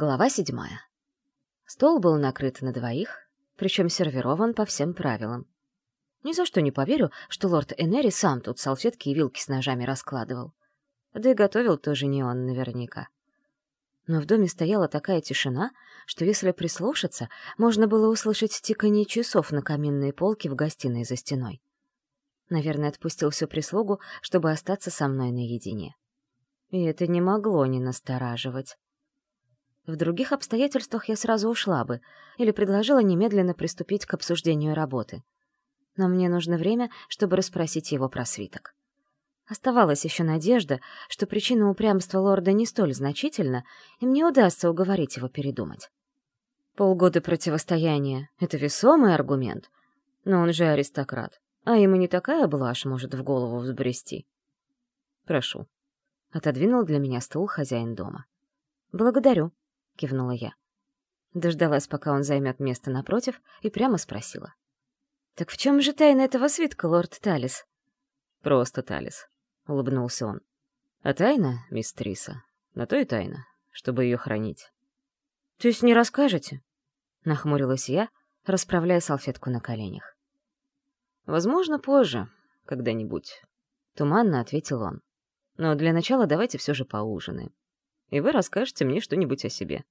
Глава седьмая. Стол был накрыт на двоих, причем сервирован по всем правилам. Ни за что не поверю, что лорд Энери сам тут салфетки и вилки с ножами раскладывал. Да и готовил тоже не он наверняка. Но в доме стояла такая тишина, что если прислушаться, можно было услышать тиканье часов на каминной полке в гостиной за стеной. Наверное, отпустил всю прислугу, чтобы остаться со мной наедине. И это не могло не настораживать. В других обстоятельствах я сразу ушла бы или предложила немедленно приступить к обсуждению работы. Но мне нужно время, чтобы расспросить его про свиток. Оставалась еще надежда, что причина упрямства лорда не столь значительна, и мне удастся уговорить его передумать. Полгода противостояния — это весомый аргумент, но он же аристократ, а ему не такая блажь может в голову взбрести. «Прошу», — отодвинул для меня стул хозяин дома. «Благодарю», кивнула я. Дождалась, пока он займет место напротив, и прямо спросила. «Так в чем же тайна этого свитка, лорд Талис?» «Просто Талис», — улыбнулся он. «А тайна, мисс Триса, на то и тайна, чтобы ее хранить». «То есть не расскажете?» — нахмурилась я, расправляя салфетку на коленях. «Возможно, позже, когда-нибудь», — туманно ответил он. «Но для начала давайте все же поужинаем и вы расскажете мне что-нибудь о себе.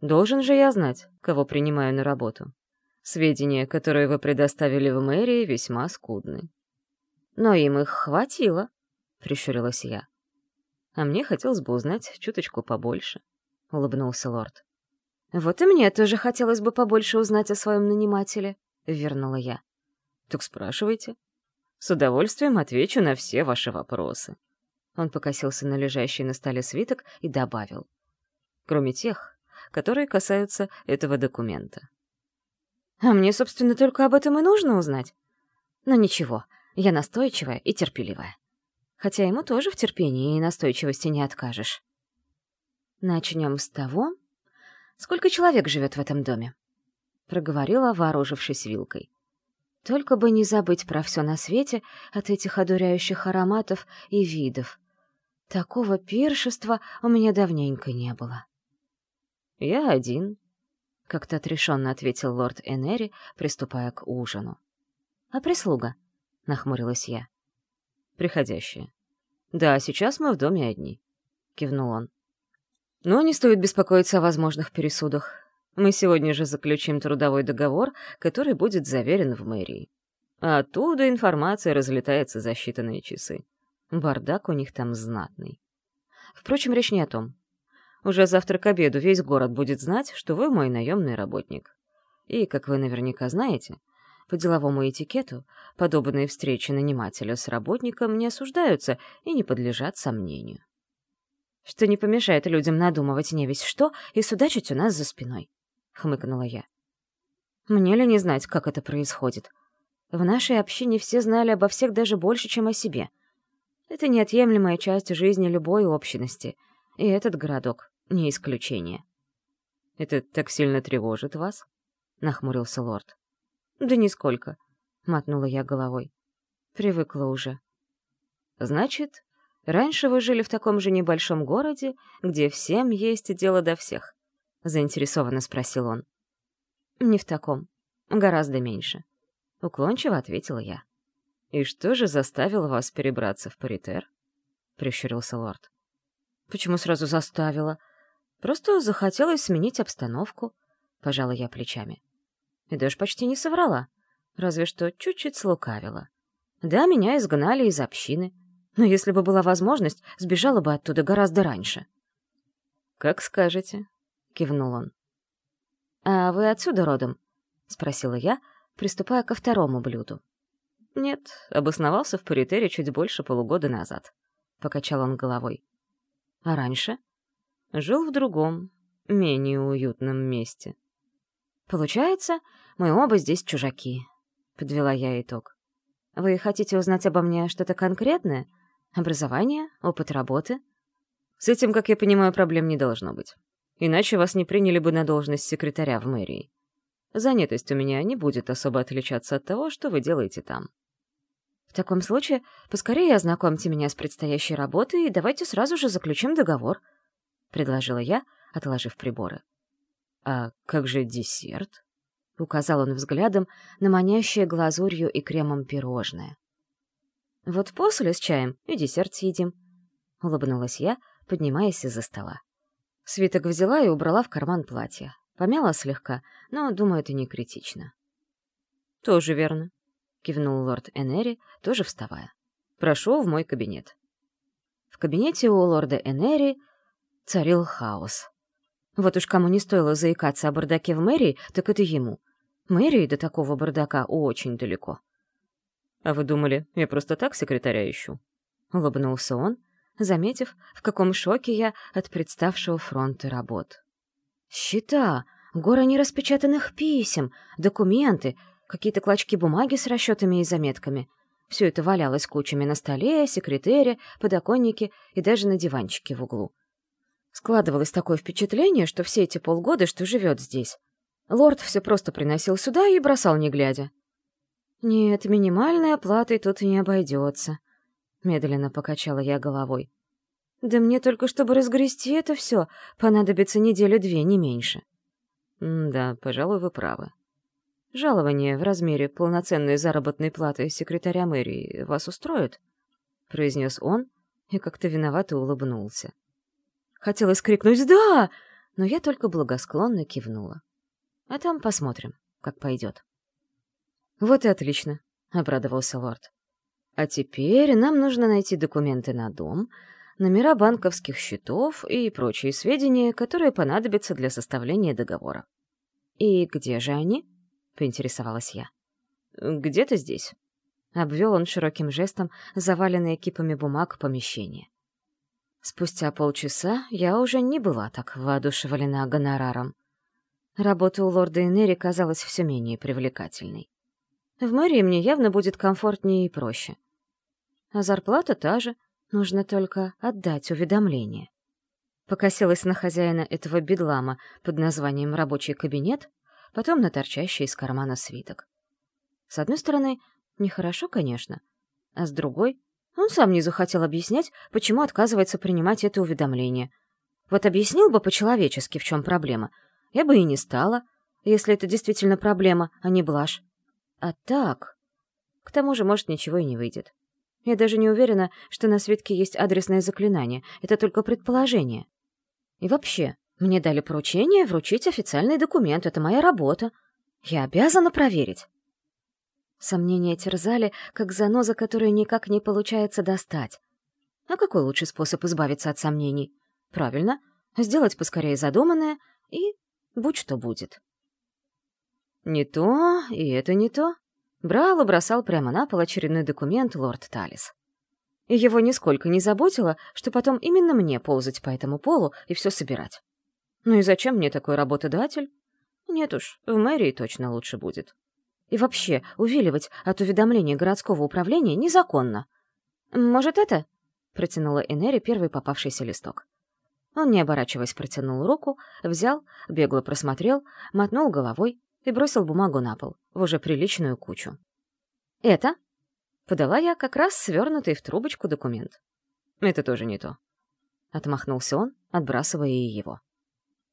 Должен же я знать, кого принимаю на работу. Сведения, которые вы предоставили в мэрии, весьма скудны. Но им их хватило, — прищурилась я. А мне хотелось бы узнать чуточку побольше, — улыбнулся лорд. Вот и мне тоже хотелось бы побольше узнать о своем нанимателе, — вернула я. Так спрашивайте. С удовольствием отвечу на все ваши вопросы. Он покосился на лежащий на столе свиток и добавил. Кроме тех, которые касаются этого документа. А мне, собственно, только об этом и нужно узнать. Но ничего, я настойчивая и терпеливая. Хотя ему тоже в терпении и настойчивости не откажешь. Начнем с того, сколько человек живет в этом доме. Проговорила, вооружившись вилкой. Только бы не забыть про все на свете от этих одуряющих ароматов и видов. Такого пиршества у меня давненько не было. «Я один», — как-то отрешенно ответил лорд Энери, приступая к ужину. «А прислуга?» — нахмурилась я. «Приходящая. Да, сейчас мы в доме одни», — кивнул он. «Но не стоит беспокоиться о возможных пересудах. Мы сегодня же заключим трудовой договор, который будет заверен в мэрии. А оттуда информация разлетается за считанные часы. Бардак у них там знатный. Впрочем, речь не о том. Уже завтра к обеду весь город будет знать, что вы мой наемный работник. И, как вы наверняка знаете, по деловому этикету подобные встречи нанимателя с работником не осуждаются и не подлежат сомнению. Что не помешает людям надумывать не весь что и судачить у нас за спиной. — хмыкнула я. «Мне ли не знать, как это происходит? В нашей общине все знали обо всех даже больше, чем о себе. Это неотъемлемая часть жизни любой общности, и этот городок — не исключение». «Это так сильно тревожит вас?» — нахмурился лорд. «Да нисколько», — мотнула я головой. «Привыкла уже». «Значит, раньше вы жили в таком же небольшом городе, где всем есть дело до всех?» — заинтересованно спросил он. «Не в таком. Гораздо меньше», — уклончиво ответила я. «И что же заставило вас перебраться в паритер?» — прищурился лорд. «Почему сразу заставила? Просто захотелось сменить обстановку», — пожала я плечами. И даже почти не соврала, разве что чуть-чуть слукавила. Да, меня изгнали из общины, но если бы была возможность, сбежала бы оттуда гораздо раньше. «Как скажете», — кивнул он. «А вы отсюда родом?» — спросила я, приступая ко второму блюду. «Нет, обосновался в Паритере чуть больше полугода назад», — покачал он головой. «А раньше?» «Жил в другом, менее уютном месте». «Получается, мы оба здесь чужаки», — подвела я итог. «Вы хотите узнать обо мне что-то конкретное? Образование, опыт работы?» «С этим, как я понимаю, проблем не должно быть иначе вас не приняли бы на должность секретаря в мэрии. Занятость у меня не будет особо отличаться от того, что вы делаете там. В таком случае, поскорее ознакомьте меня с предстоящей работой и давайте сразу же заключим договор, — предложила я, отложив приборы. «А как же десерт?» — указал он взглядом на манящее глазурью и кремом пирожное. «Вот после с чаем и десерт съедим», — улыбнулась я, поднимаясь из-за стола. Свиток взяла и убрала в карман платья. Помяла слегка, но, думаю, это не критично. «Тоже верно», — кивнул лорд Энери, тоже вставая. «Прошу в мой кабинет». В кабинете у лорда Энери царил хаос. Вот уж кому не стоило заикаться о бардаке в мэрии, так это ему. Мэрии до такого бардака очень далеко. «А вы думали, я просто так секретаря ищу?» — улыбнулся он, заметив, в каком шоке я от представшего фронта работ. «Счета, гора нераспечатанных писем, документы, какие-то клочки бумаги с расчетами и заметками. Все это валялось кучами на столе, секретере, подоконнике и даже на диванчике в углу. Складывалось такое впечатление, что все эти полгода, что живет здесь, лорд все просто приносил сюда и бросал не глядя. «Нет, минимальной оплатой тут не обойдется», — медленно покачала я головой. «Да мне только, чтобы разгрести это все, понадобится недели-две, не меньше». «Да, пожалуй, вы правы. Жалование в размере полноценной заработной платы секретаря мэрии вас устроит?» — произнес он и как-то виновато улыбнулся. Хотелось крикнуть «Да!», но я только благосклонно кивнула. А там посмотрим, как пойдет. «Вот и отлично», — обрадовался лорд. «А теперь нам нужно найти документы на дом, номера банковских счетов и прочие сведения, которые понадобятся для составления договора». «И где же они?» — поинтересовалась я. «Где-то здесь», — обвел он широким жестом заваленные кипами бумаг помещение. Спустя полчаса я уже не была так воодушевлена гонораром. Работа у лорда Энери казалась все менее привлекательной. В мэрии мне явно будет комфортнее и проще. А зарплата та же, нужно только отдать уведомление. Покосилась на хозяина этого бедлама под названием «рабочий кабинет», потом на торчащий из кармана свиток. С одной стороны, нехорошо, конечно, а с другой он сам не захотел объяснять, почему отказывается принимать это уведомление. Вот объяснил бы по-человечески, в чем проблема. Я бы и не стала, если это действительно проблема, а не блажь. А так... К тому же, может, ничего и не выйдет. Я даже не уверена, что на свитке есть адресное заклинание. Это только предположение. И вообще, мне дали поручение вручить официальный документ. Это моя работа. Я обязана проверить. Сомнения терзали, как заноза, которую никак не получается достать. А какой лучший способ избавиться от сомнений? Правильно, сделать поскорее задуманное и будь что будет. Не то, и это не то. Брал и бросал прямо на пол очередной документ лорд Талис. И его нисколько не заботило, что потом именно мне ползать по этому полу и все собирать. Ну и зачем мне такой работодатель? Нет уж, в мэрии точно лучше будет. И вообще, увиливать от уведомления городского управления незаконно. «Может, это?» — протянула Энери первый попавшийся листок. Он, не оборачиваясь, протянул руку, взял, бегло просмотрел, мотнул головой и бросил бумагу на пол, в уже приличную кучу. «Это?» — подала я как раз свернутый в трубочку документ. «Это тоже не то», — отмахнулся он, отбрасывая его.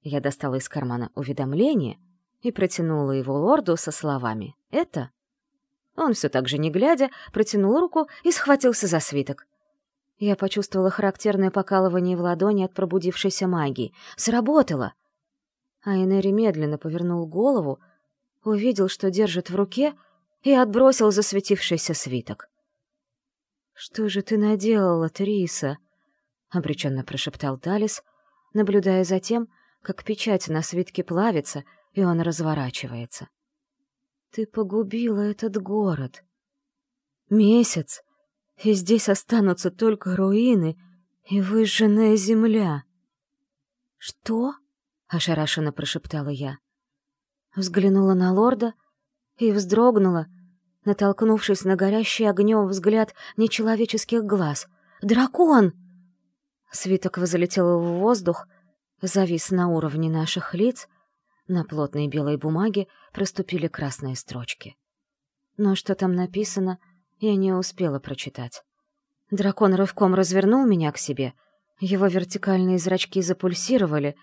Я достала из кармана уведомление и протянула его лорду со словами «Это?». Он все так же не глядя протянул руку и схватился за свиток. Я почувствовала характерное покалывание в ладони от пробудившейся магии. Сработало! А Энери медленно повернул голову, увидел, что держит в руке, и отбросил засветившийся свиток. «Что же ты наделала, Триса?» — обреченно прошептал Талис, наблюдая за тем, как печать на свитке плавится — и он разворачивается. «Ты погубила этот город. Месяц, и здесь останутся только руины и выжженная земля». «Что?» — ошарашенно прошептала я. Взглянула на лорда и вздрогнула, натолкнувшись на горящий огнем взгляд нечеловеческих глаз. «Дракон!» Свиток возлетел в воздух, завис на уровне наших лиц — на плотной белой бумаге проступили красные строчки. Но что там написано, я не успела прочитать. Дракон рывком развернул меня к себе, его вертикальные зрачки запульсировали,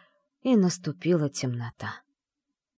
и наступила темнота.